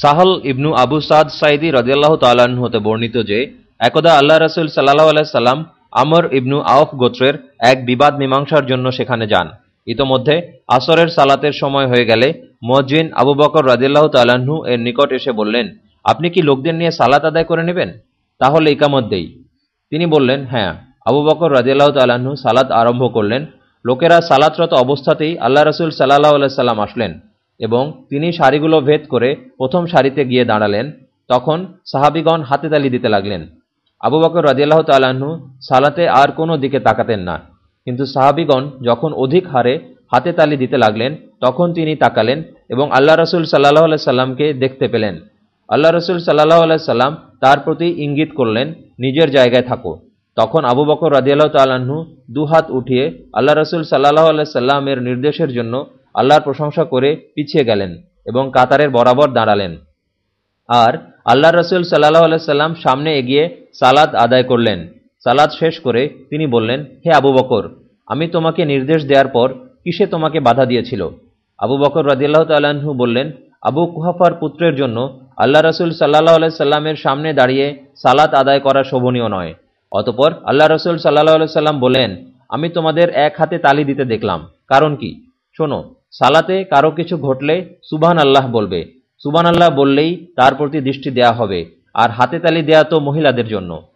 সাহল ইবনু আবু সাদ সাইদি রদিয়াল্লাহ তাল্লাহ্ন হতে বর্ণিত যে, একদা আল্লাহ রসুল সাল্লাহ আলাইসাল্লাম আমর ইবনু আউফ গোত্রের এক বিবাদ মীমাংসার জন্য সেখানে যান। ইতোমধ্যে আসরের সালাতের সময় হয়ে গেলে মজ্জিন আবু বকর রাজিল্লাহ তাল্লাহ্ন এর নিকট এসে বললেন, আপনি কি লোকদের নিয়ে সালাত আদায় করে নেবেন? তাহলে ইকামত দেই। তিনি বললেন হ্যাঁ। আবু বকর রাজিয়াল্লাহ তাল্লাহ্ন সালাত আরম্ভ করলেন। লোকেরা সালাতরত অবস্থাতেই আল্লাহ রসুল সাল্লাহ আলাইসাল্লাম আসলেন। এবং তিনি সারিগুলো ভেদ করে প্রথম সারিতে গিয়ে দাঁড়ালেন। তখন সাহাবিগণ হাতে তালি দিতে লাগলেন। আবু বকর রাজিয়াল্লাহ তাল্লাহ্ন সালাতে আর কোনো দিকে তাকাতেন না। কিন্তু সাহাবিগণ যখন অধিক হারে হাতে তালি দিতে লাগলেন, তখন তিনি তাকালেন এবং আল্লাহ রসুল সাল্লাহ আলাই সাল্লামকে দেখতে পেলেন। আল্লাহ রসুল সাল্লাহ আলাই সাল্লাম তার প্রতি ইঙ্গিত করলেন, নিজের জায়গায় থাকো। তখন আবু বকর রাজিয়াল্লাহ তাল্লাহ্ন দুহাত উঠিয়ে আল্লাহ রসুল সাল্লাহ আল্লাহ সাল্লামের নির্দেশের জন্য আল্লাহর প্রশংসা করে পিছিয়ে গেলেন এবং কাতারের বরাবর দাঁড়ালেন। আর আল্লাহ রসুল সাল্লাহ আলাইসাল্লাম সামনে এগিয়ে সালাদ আদায় করলেন। সালাদ শেষ করে তিনি বললেন, হে আবু বকর, আমি তোমাকে নির্দেশ দেওয়ার পর কিসে তোমাকে বাধা দিয়েছিল? আবু বকর রাজিয়াল্লাহ তাল্লাহ্ন বললেন, আবু কুহাফার পুত্রের জন্য আল্লাহ রসুল সাল্লাহ আলাইসাল্লামের সামনে দাঁড়িয়ে সালাত আদায় করা শোভনীয় নয়। অতপর আল্লাহ রসুল সাল্লাহ আলাইসাল্লাম বলেন আমি তোমাদের এক হাতে তালি দিতে দেখলাম। কারণ কি? শোনো সালাতে কারও কিছু ঘটলে সুবাহান আল্লাহ বলবে। সুবান আল্লাহ বললেই তার প্রতি দৃষ্টি দেয়া হবে। আর হাতে তালি দেয়া তো মহিলাদের জন্য।